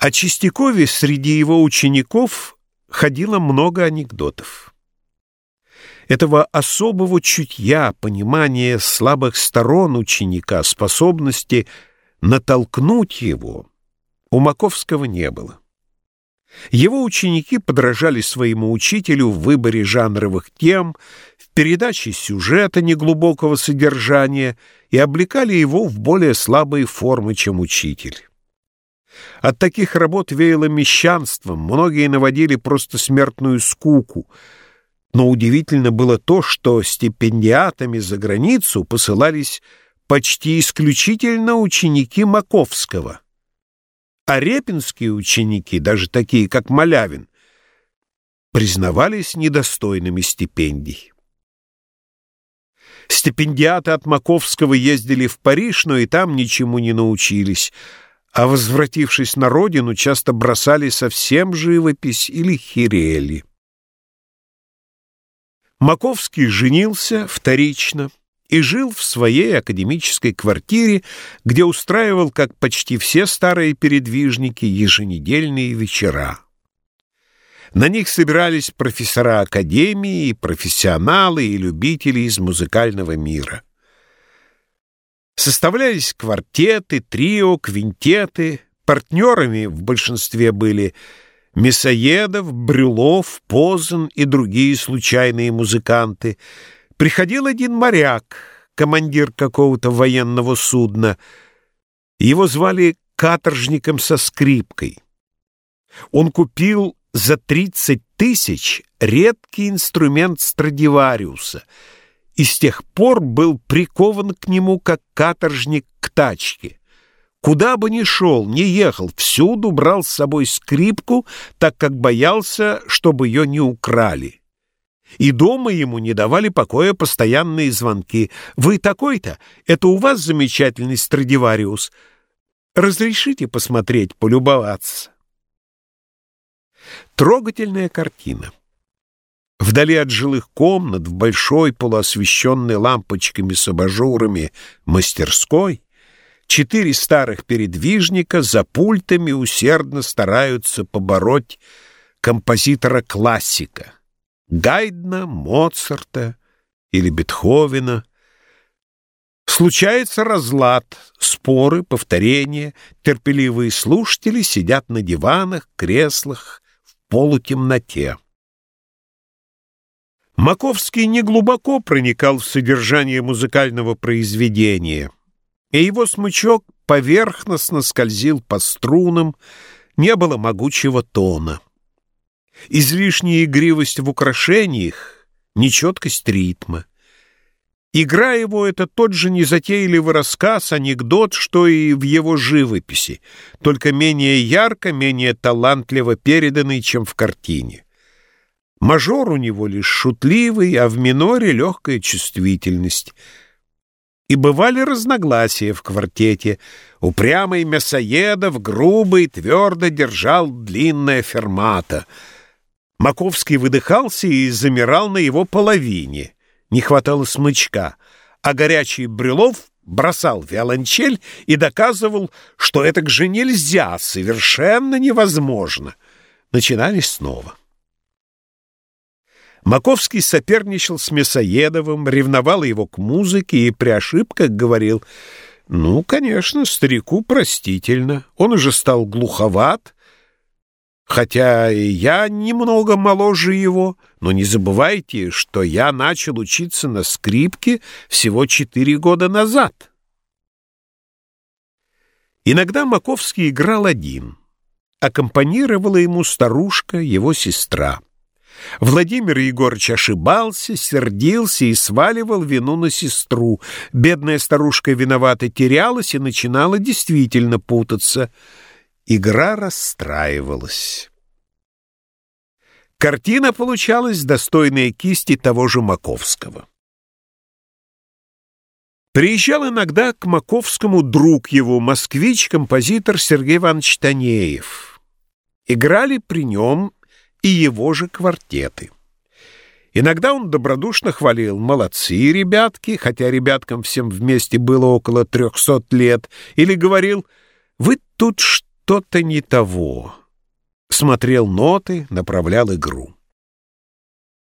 О Чистякове среди его учеников ходило много анекдотов. Этого особого чутья, понимания слабых сторон ученика, способности натолкнуть его у Маковского не было. Его ученики подражали своему учителю в выборе жанровых тем, в передаче сюжета неглубокого содержания и облекали его в более слабые формы, чем учитель. От таких работ веяло мещанством, многие наводили просто смертную скуку. Но удивительно было то, что стипендиатами за границу посылались почти исключительно ученики Маковского. А репинские ученики, даже такие, как Малявин, признавались недостойными стипендий. Стипендиаты от Маковского ездили в Париж, но и там ничему не научились — а, возвратившись на родину, часто бросали совсем живопись или хирели. Маковский женился вторично и жил в своей академической квартире, где устраивал, как почти все старые передвижники, еженедельные вечера. На них собирались профессора академии, профессионалы и любители из музыкального мира. Составлялись квартеты, трио, квинтеты. Партнерами в большинстве были Мясоедов, Брюлов, Позан и другие случайные музыканты. Приходил один моряк, командир какого-то военного судна. Его звали каторжником со скрипкой. Он купил за 30 тысяч редкий инструмент Страдивариуса — и с тех пор был прикован к нему, как каторжник к тачке. Куда бы ни шел, ни ехал, всюду брал с собой скрипку, так как боялся, чтобы ее не украли. И дома ему не давали покоя постоянные звонки. «Вы такой-то? Это у вас замечательный Страдивариус. Разрешите посмотреть, полюбоваться?» Трогательная картина. Вдали от жилых комнат, в большой полуосвещенной лампочками с абажурами мастерской, четыре старых передвижника за пультами усердно стараются побороть композитора-классика Гайдна, Моцарта или Бетховена. Случается разлад, споры, повторения, терпеливые слушатели сидят на диванах, креслах, в полутемноте. Маковский неглубоко проникал в содержание музыкального произведения, и его смычок поверхностно скользил по струнам, не было могучего тона. Излишняя игривость в украшениях, нечеткость ритма. Игра его — это тот же незатейливый рассказ, анекдот, что и в его живописи, только менее ярко, менее талантливо переданный, чем в картине. Мажор у него лишь шутливый, а в миноре легкая чувствительность. И бывали разногласия в квартете. Упрямый Мясоедов грубый твердо держал длинное фермата. Маковский выдыхался и замирал на его половине. Не хватало смычка, а горячий Брюлов бросал виолончель и доказывал, что это же нельзя, совершенно невозможно. Начинались снова. Маковский соперничал с Мясоедовым, ревновал его к музыке и при ошибках говорил, «Ну, конечно, старику простительно, он уже стал глуховат, хотя я немного моложе его, но не забывайте, что я начал учиться на скрипке всего четыре года назад». Иногда Маковский играл один, аккомпанировала ему старушка, его сестра. Владимир Егорович ошибался, сердился и сваливал вину на сестру. Бедная старушка виновата терялась и начинала действительно путаться. Игра расстраивалась. Картина получалась достойная кисти того же Маковского. Приезжал иногда к Маковскому друг его, москвич-композитор Сергей Иванович Танеев. Играли при нем и его же квартеты. Иногда он добродушно хвалил «молодцы, ребятки», хотя ребяткам всем вместе было около трехсот лет, или говорил «вы тут что что-то не того. Смотрел ноты, направлял игру.